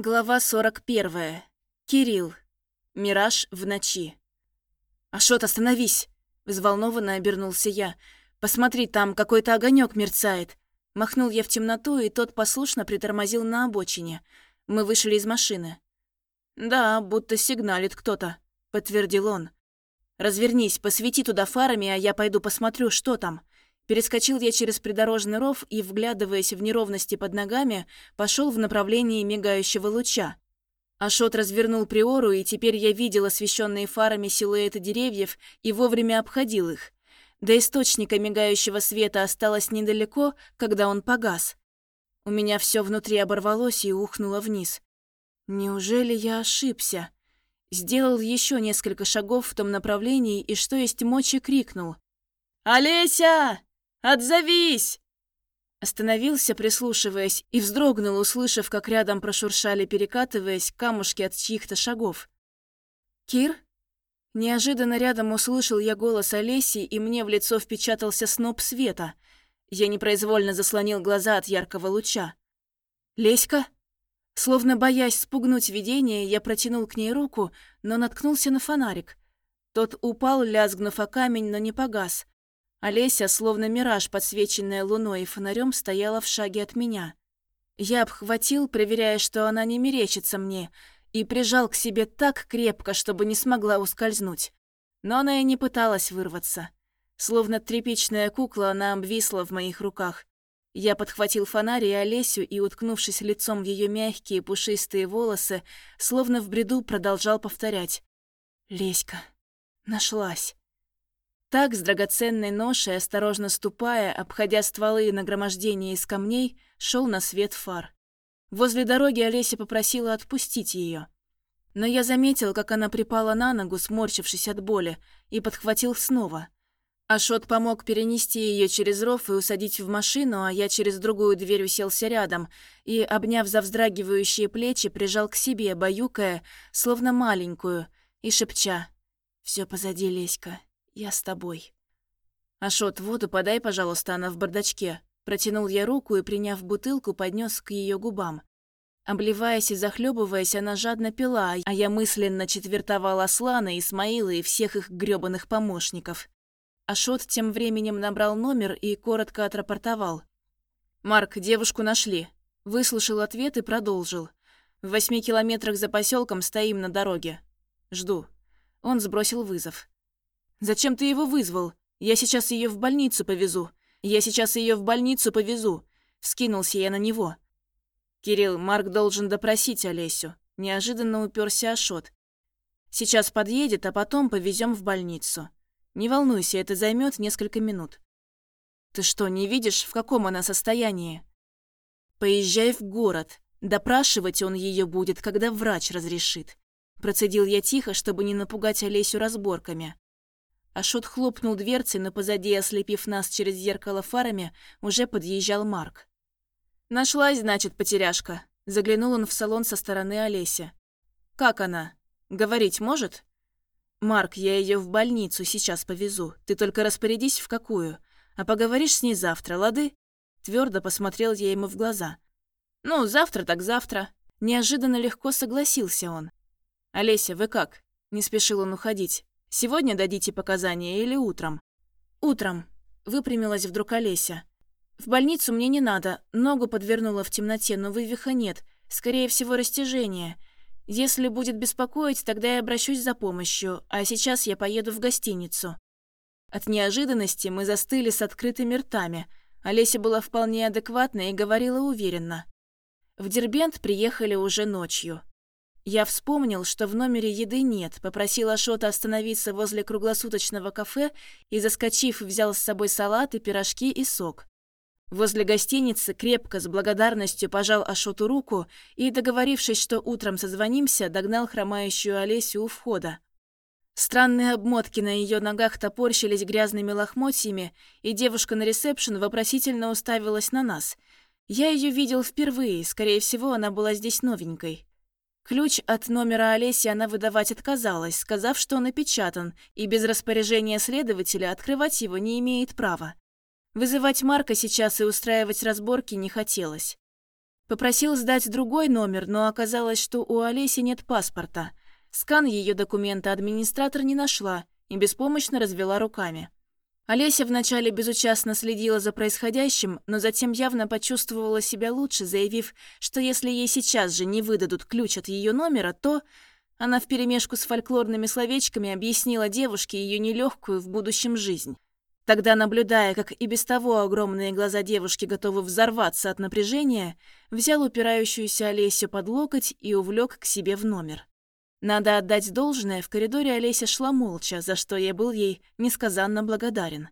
Глава 41. Кирилл. Мираж в ночи. «Ашот, остановись!» – взволнованно обернулся я. «Посмотри, там какой-то огонек мерцает». Махнул я в темноту, и тот послушно притормозил на обочине. Мы вышли из машины. «Да, будто сигналит кто-то», – подтвердил он. «Развернись, посвети туда фарами, а я пойду посмотрю, что там». Перескочил я через придорожный ров и, вглядываясь в неровности под ногами, пошел в направлении мигающего луча. Ашот развернул приору, и теперь я видел освещенные фарами силуэты деревьев и вовремя обходил их. До источника мигающего света осталось недалеко, когда он погас. У меня все внутри оборвалось и ухнуло вниз. Неужели я ошибся? Сделал еще несколько шагов в том направлении и, что есть мочи, крикнул. «Олеся!» Отзовись!» Остановился, прислушиваясь, и вздрогнул, услышав, как рядом прошуршали, перекатываясь, камушки от чьих-то шагов. «Кир?» Неожиданно рядом услышал я голос Олеси, и мне в лицо впечатался сноп света. Я непроизвольно заслонил глаза от яркого луча. «Леська?» Словно боясь спугнуть видение, я протянул к ней руку, но наткнулся на фонарик. Тот упал, лязгнув о камень, но не погас. Олеся, словно мираж, подсвеченная луной и фонарем, стояла в шаге от меня. Я обхватил, проверяя, что она не мерещится мне, и прижал к себе так крепко, чтобы не смогла ускользнуть. Но она и не пыталась вырваться. Словно тряпичная кукла, она обвисла в моих руках. Я подхватил фонарь и Олесю и, уткнувшись лицом в ее мягкие пушистые волосы, словно в бреду продолжал повторять. «Леська, нашлась». Так, с драгоценной ношей, осторожно ступая, обходя стволы и нагромождение из камней, шел на свет фар. Возле дороги Олеся попросила отпустить ее. Но я заметил, как она припала на ногу, сморщившись от боли, и подхватил снова. Ашот помог перенести ее через ров и усадить в машину, а я через другую дверь уселся рядом и, обняв за вздрагивающие плечи, прижал к себе, баюкая, словно маленькую, и шепча «Все позади, Леська, я с тобой. Ашот, воду подай, пожалуйста, она в бардачке. Протянул я руку и, приняв бутылку, поднес к ее губам. Обливаясь и захлебываясь, она жадно пила, а я мысленно четвертовал Аслана, Исмаила и всех их грёбаных помощников. Ашот тем временем набрал номер и коротко отрапортовал. «Марк, девушку нашли». Выслушал ответ и продолжил. «В восьми километрах за поселком стоим на дороге. Жду». Он сбросил вызов. Зачем ты его вызвал? Я сейчас ее в больницу повезу. Я сейчас ее в больницу повезу. Вскинулся я на него. Кирилл, Марк должен допросить Олесю. Неожиданно уперся Ашот. Сейчас подъедет, а потом повезем в больницу. Не волнуйся, это займет несколько минут. Ты что, не видишь, в каком она состоянии? Поезжай в город. Допрашивать он ее будет, когда врач разрешит. Процедил я тихо, чтобы не напугать Олесю разборками. Ашот хлопнул дверцей, но позади, ослепив нас через зеркало фарами, уже подъезжал Марк. «Нашлась, значит, потеряшка», — заглянул он в салон со стороны Олеси. «Как она? Говорить может?» «Марк, я ее в больницу сейчас повезу. Ты только распорядись, в какую. А поговоришь с ней завтра, лады?» Твердо посмотрел я ему в глаза. «Ну, завтра так завтра». Неожиданно легко согласился он. «Олеся, вы как?» Не спешил он уходить. Сегодня дадите показания или утром?» «Утром», — выпрямилась вдруг Олеся. «В больницу мне не надо, ногу подвернула в темноте, но вывиха нет, скорее всего, растяжение. Если будет беспокоить, тогда я обращусь за помощью, а сейчас я поеду в гостиницу». От неожиданности мы застыли с открытыми ртами. Олеся была вполне адекватна и говорила уверенно. В Дербент приехали уже ночью. Я вспомнил, что в номере еды нет, попросил Ашота остановиться возле круглосуточного кафе и, заскочив, взял с собой салат и пирожки и сок. Возле гостиницы крепко, с благодарностью пожал Ашоту руку и, договорившись, что утром созвонимся, догнал хромающую Олесю у входа. Странные обмотки на ее ногах топорщились грязными лохмотьями, и девушка на ресепшн вопросительно уставилась на нас. Я ее видел впервые, скорее всего, она была здесь новенькой. Ключ от номера Олеси она выдавать отказалась, сказав, что он опечатан, и без распоряжения следователя открывать его не имеет права. Вызывать Марка сейчас и устраивать разборки не хотелось. Попросил сдать другой номер, но оказалось, что у Олеси нет паспорта. Скан ее документа администратор не нашла и беспомощно развела руками. Олеся вначале безучастно следила за происходящим, но затем явно почувствовала себя лучше, заявив, что если ей сейчас же не выдадут ключ от ее номера, то... Она вперемешку с фольклорными словечками объяснила девушке ее нелегкую в будущем жизнь. Тогда, наблюдая, как и без того огромные глаза девушки готовы взорваться от напряжения, взял упирающуюся Олесю под локоть и увлек к себе в номер. Надо отдать должное, в коридоре Олеся шла молча, за что я был ей несказанно благодарен.